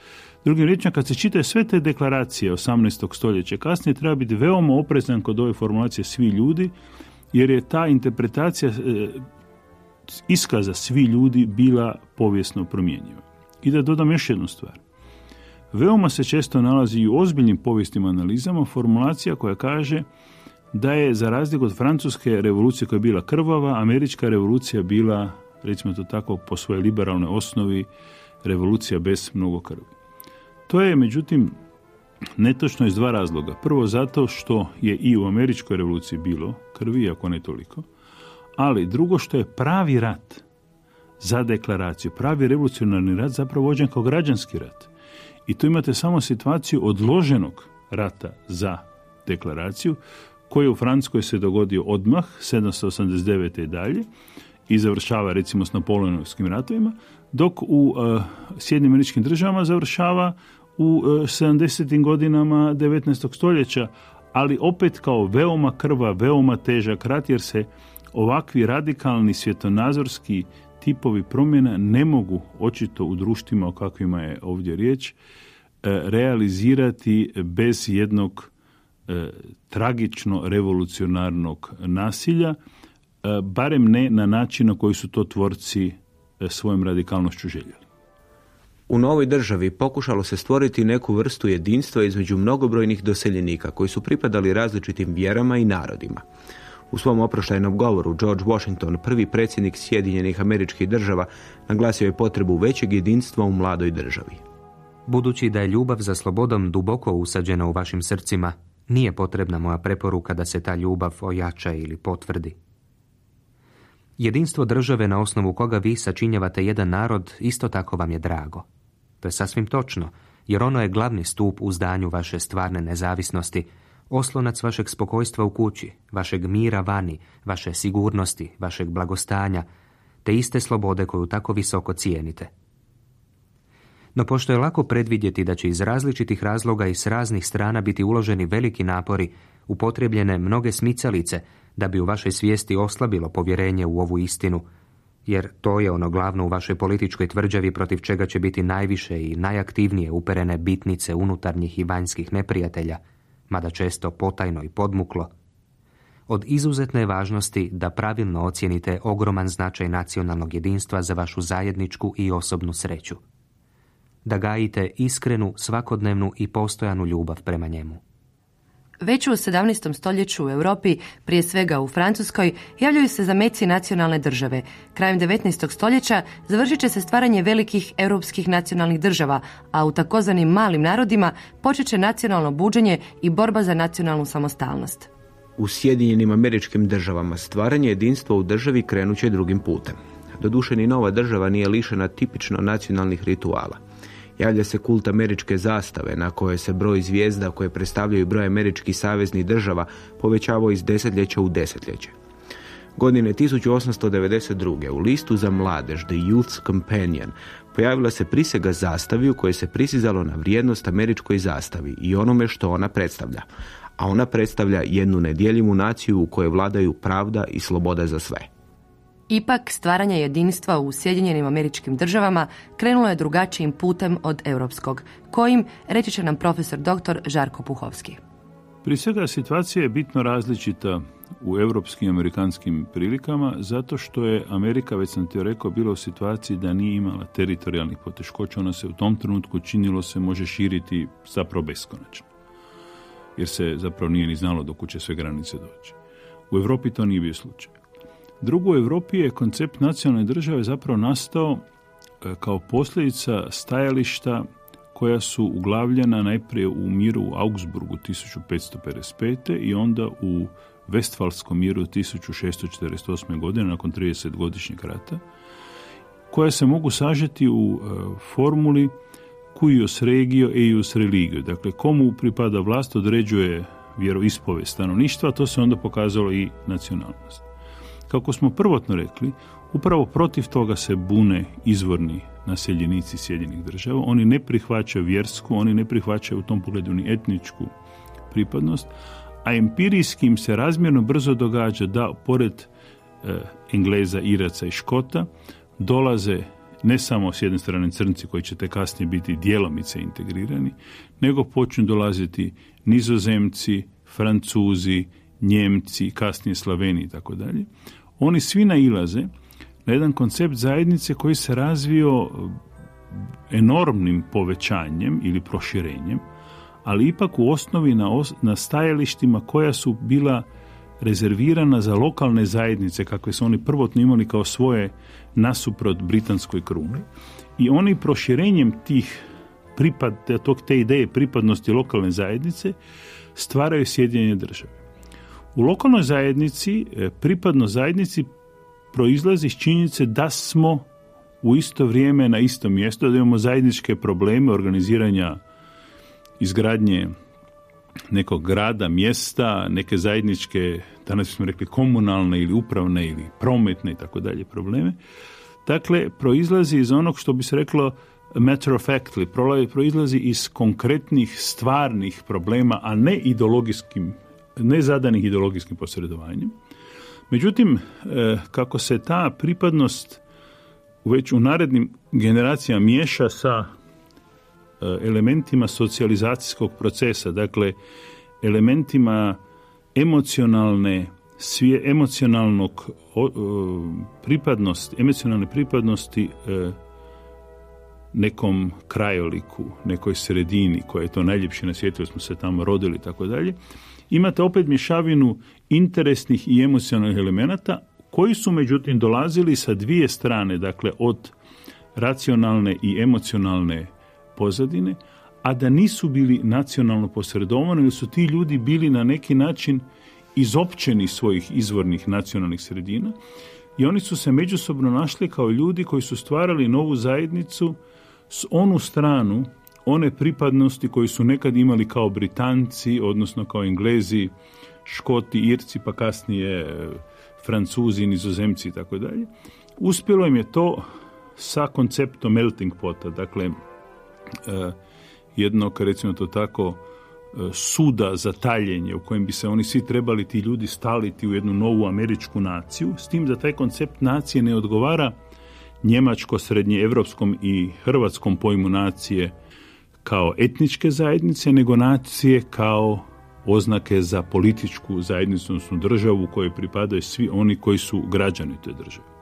Drugim riječima, kad se čitaju sve te deklaracije 18. stoljeća kasnije, treba biti veoma oprezan kod ove formulacije svi ljudi, jer je ta interpretacija e, iskaza svi ljudi bila povijesno promjenjiva. I da dodam još jednu stvar. Veoma se često nalazi i u ozbiljnim povijesnim analizama formulacija koja kaže da je za razliku od francuske revolucije koja je bila krvava, američka revolucija bila, recimo to tako, po svojoj liberalnoj osnovi revolucija bez mnogo krvi. To je, međutim, netočno iz dva razloga. Prvo zato što je i u američkoj revoluciji bilo krvi, ako ne toliko, ali drugo što je pravi rat za deklaraciju, pravi revolucionarni rat zapravo vođen kao građanski rat. I tu imate samo situaciju odloženog rata za deklaraciju, koji u Francuskoj se dogodio odmah, 789. i dalje, i završava recimo s napoleonovskim ratovima, dok u uh, Sjednim američkim državama završava u uh, 70. godinama 19. stoljeća, ali opet kao veoma krva, veoma težak rat, jer se ovakvi radikalni svjetonazorski tipovi promjena ne mogu očito u društvima o kakvima je ovdje riječ e, realizirati bez jednog tragično revolucionarnog nasilja, barem ne na način na koji su to tvorci svojom radikalnošću željeli. U novoj državi pokušalo se stvoriti neku vrstu jedinstva između mnogobrojnih doseljenika koji su pripadali različitim vjerama i narodima. U svom oproštajnom govoru George Washington, prvi predsjednik Sjedinjenih američkih država, naglasio je potrebu većeg jedinstva u mladoj državi. Budući da je ljubav za slobodom duboko usađena u vašim srcima, nije potrebna moja preporuka da se ta ljubav ojača ili potvrdi. Jedinstvo države na osnovu koga vi sačinjavate jedan narod isto tako vam je drago. To je sasvim točno, jer ono je glavni stup u zdanju vaše stvarne nezavisnosti, oslonac vašeg spokojstva u kući, vašeg mira vani, vaše sigurnosti, vašeg blagostanja, te iste slobode koju tako visoko cijenite. No pošto je lako predvidjeti da će iz različitih razloga i s raznih strana biti uloženi veliki napori, upotrebljene mnoge smicalice da bi u vašoj svijesti oslabilo povjerenje u ovu istinu, jer to je ono glavno u vašoj političkoj tvrđavi protiv čega će biti najviše i najaktivnije uperene bitnice unutarnjih i vanjskih neprijatelja – mada često potajno i podmuklo, od izuzetne važnosti da pravilno ocijenite ogroman značaj nacionalnog jedinstva za vašu zajedničku i osobnu sreću. Da gajite iskrenu, svakodnevnu i postojanu ljubav prema njemu. Već u 17. stoljeću u Europi, prije svega u Francuskoj, javljaju se zameci nacionalne države. Krajem 19. stoljeća završit će se stvaranje velikih europskih nacionalnih država, a u takozvanim malim narodima počet će nacionalno buđenje i borba za nacionalnu samostalnost. U Sjedinjenim američkim državama stvaranje jedinstva u državi krenuće drugim putem. Doduše ni nova država nije lišena tipično nacionalnih rituala. Javlja se kult američke zastave na kojoj se broj zvijezda koje predstavljaju broj američkih saveznih država povećavao iz desetljeća u desetljeće. Godine 1892. u listu za mladež The Youth's Companion pojavila se prisega zastavi u kojoj se prisizalo na vrijednost američkoj zastavi i onome što ona predstavlja. A ona predstavlja jednu nedjeljivu naciju u kojoj vladaju pravda i sloboda za sve. Ipak, stvaranje jedinstva u Sjedinjenim američkim državama krenulo je drugačijim putem od europskog, kojim reći će nam profesor dr. Žarko Puhovski. Prije svega situacija je bitno različita u europskim i amerikanskim prilikama zato što je Amerika, već sam ti rekao, bila u situaciji da nije imala teritorijalnih poteškoća. Ona se u tom trenutku činilo se može širiti zapravo beskonačno. Jer se zapravo nije ni znalo dok će sve granice doći. U Europi to nije bio slučaj. Drugo, u Europi je koncept nacionalne države zapravo nastao e, kao posljedica stajališta koja su uglavljena najprije u miru u Augsburgu 1555. i onda u Vestfalskom miru 1648. godine nakon 30 godišnjeg rata, koja se mogu sažeti u e, formuli cuius regio eius religio. Dakle, komu pripada vlast određuje vjeroispove stanovništva, to se onda pokazalo i nacionalnost. Kako smo prvotno rekli, upravo protiv toga se bune izvorni naseljenici Sjedinjenih država. Oni ne prihvaćaju vjersku, oni ne prihvaćaju u tom pogledu ni etničku pripadnost, a empirijskim se razmjerno brzo događa da pored e, Engleza, Iraca i Škota dolaze ne samo s jedne strane crnci koji će te kasnije biti djelomice integrirani, nego počnu dolaziti nizozemci, francuzi, njemci, kasnije slaveni i tako dalje. Oni svi nailaze na jedan koncept zajednice koji se razvio enormnim povećanjem ili proširenjem, ali ipak u osnovi na, na stajalištima koja su bila rezervirana za lokalne zajednice kakve su oni prvotno imali kao svoje nasuprot britanskoj kruni i oni proširenjem tih pripad, tog te ideje pripadnosti lokalne zajednice stvaraju sjedinjenje države. U lokalnoj zajednici, e, pripadno zajednici proizlazi iz činjenice da smo u isto vrijeme na istom mjestu, da imamo zajedničke probleme organiziranja izgradnje nekog grada, mjesta, neke zajedničke, danas smo rekli komunalne ili upravne ili prometne i tako dalje probleme. Dakle, proizlazi iz onog što bi se reklo matter of factly, proizlazi iz konkretnih stvarnih problema, a ne ideologijskim, ne zadanih ideologijskim posredovanjem. Međutim, e, kako se ta pripadnost već u narednim generacijama miješa sa E, elementima socijalizacijskog procesa, dakle elementima emocionalne svije emocionalnog pripadnosti, emocionalne pripadnosti e, nekom krajoliku, nekoj sredini koja je to najljepše na svijetu, smo se tamo rodili i tako dalje, imate opet mješavinu interesnih i emocionalnih elemenata koji su međutim dolazili sa dvije strane, dakle od racionalne i emocionalne pozadine, a da nisu bili nacionalno posredovani, ili su ti ljudi bili na neki način izopćeni svojih izvornih nacionalnih sredina i oni su se međusobno našli kao ljudi koji su stvarali novu zajednicu s onu stranu one pripadnosti koji su nekad imali kao Britanci, odnosno kao Englezi, Škoti, Irci, pa kasnije e, Francuzi, Nizozemci i tako dalje. Uspjelo im je to sa konceptom melting pota, dakle E, jednog, recimo to tako, e, suda za taljenje u kojem bi se oni svi trebali ti ljudi staliti u jednu novu američku naciju, s tim da taj koncept nacije ne odgovara njemačko, srednje evropskom i hrvatskom pojmu nacije kao etničke zajednice, nego nacije kao oznake za političku zajednicu, odnosno državu kojoj pripadaju svi oni koji su građani te države.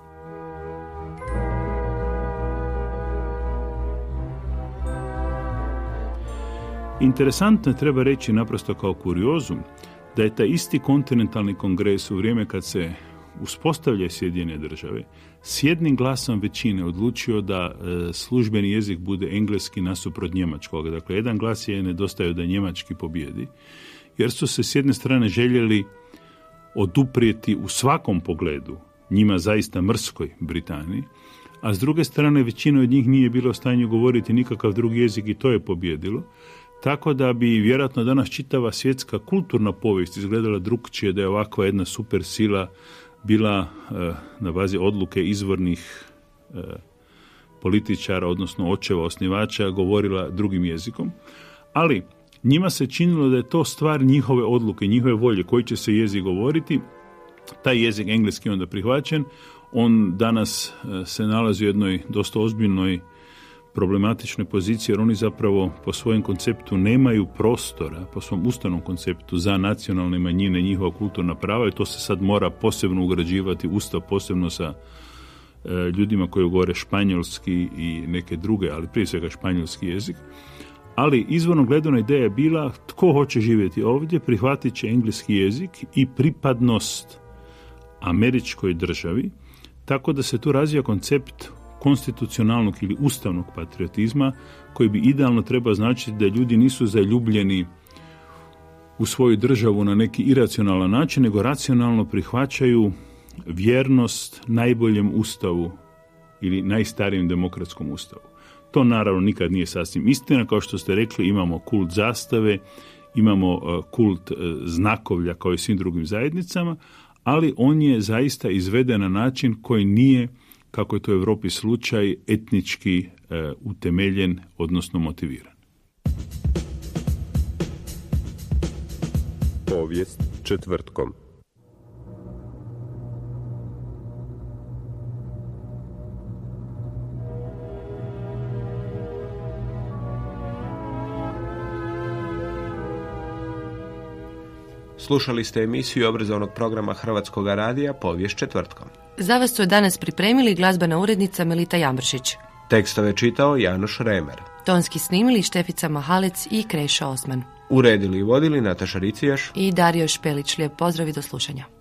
Interesantno je treba reći naprosto kao kuriozum da je taj isti kontinentalni kongres u vrijeme kad se uspostavlja Sjedinjene države s jednim glasom većine odlučio da e, službeni jezik bude engleski nasuprot njemačkog. Dakle, jedan glas je nedostaju da njemački pobjedi, jer su se s jedne strane željeli oduprijeti u svakom pogledu njima zaista mrskoj Britaniji, a s druge strane većina od njih nije bilo u stanju govoriti nikakav drugi jezik i to je pobjedilo. Tako da bi vjerojatno danas čitava svjetska kulturna povijest izgledala drukčije da je ovakva jedna super sila bila eh, na bazi odluke izvornih eh, političara, odnosno očeva osnivača, govorila drugim jezikom. Ali njima se činilo da je to stvar njihove odluke, njihove volje, koji će se jezik govoriti. Taj jezik engleski je onda prihvaćen. On danas e, se nalazi u jednoj dosta ozbiljnoj problematičnoj pozicije jer oni zapravo po svojem konceptu nemaju prostora, po svom ustavnom konceptu za nacionalne manjine, njihova kulturna prava i to se sad mora posebno ugrađivati ustav, posebno sa e, ljudima koji govore španjolski i neke druge, ali prije svega španjolski jezik. Ali izvorno gledana ideja je bila tko hoće živjeti ovdje, prihvatit će engleski jezik i pripadnost američkoj državi, tako da se tu razvija koncept konstitucionalnog ili ustavnog patriotizma koji bi idealno trebao značiti da ljudi nisu zaljubljeni u svoju državu na neki iracionalan način, nego racionalno prihvaćaju vjernost najboljem ustavu ili najstarijem demokratskom ustavu. To naravno nikad nije sasvim istina, kao što ste rekli imamo kult zastave, imamo e, kult e, znakovlja kao i svim drugim zajednicama, ali on je zaista izveden na način koji nije kako je to u Europi slučaj, etnički e, utemeljen, odnosno motiviran. Povijest četvrtkom. Slušali ste emisiju obrazovnog programa Hrvatskog radija Povijest četvrtkom. Za vas su danas pripremili glazbena urednica Melita Jambršić. Tekstove čitao Janoš Remer. Tonski snimili Štefica Mahalec i Kreša Osman. Uredili i vodili Nataša Ricijaš I Dario Špelić. Lijep pozdrav i do slušanja.